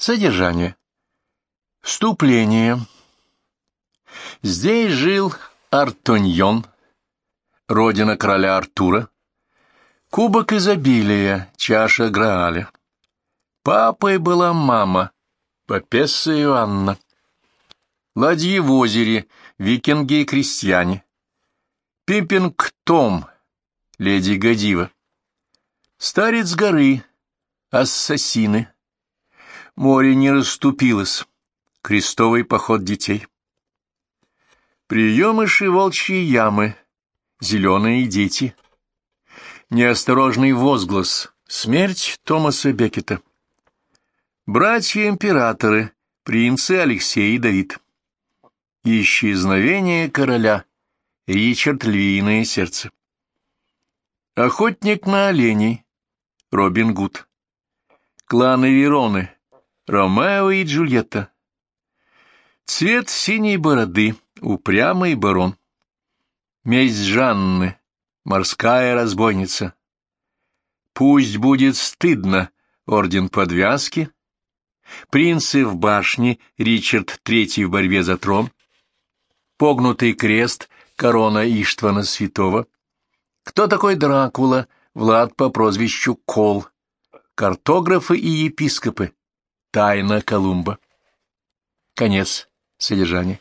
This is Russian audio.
Содержание. Вступление. Здесь жил Артоньон, родина короля Артура, кубок изобилия, чаша Грааля. Папой была мама, Папесса Иоанна. Ладьи в озере, викинги и крестьяне. Пиппинг Том, леди Годива. Старец горы, ассасины. Море не расступилось. Крестовый поход детей. Приемыши волчьи ямы, зеленые дети. Неосторожный возглас, смерть Томаса Беккета. Братья-императоры, принцы Алексей и Давид. Исчезновение короля, Ричард Львиное сердце. Охотник на оленей, Робин Гуд. Кланы Вероны, Ромео и Джульетта. Цвет синей бороды, упрямый барон. Месть Жанны, морская разбойница. Пусть будет стыдно, орден подвязки. Принцы в башне, Ричард III в борьбе за трон. Погнутый крест, корона Иштвана Святого. Кто такой Дракула, Влад по прозвищу Кол? Картографы и епископы. Тайна Колумба. Конец содержания.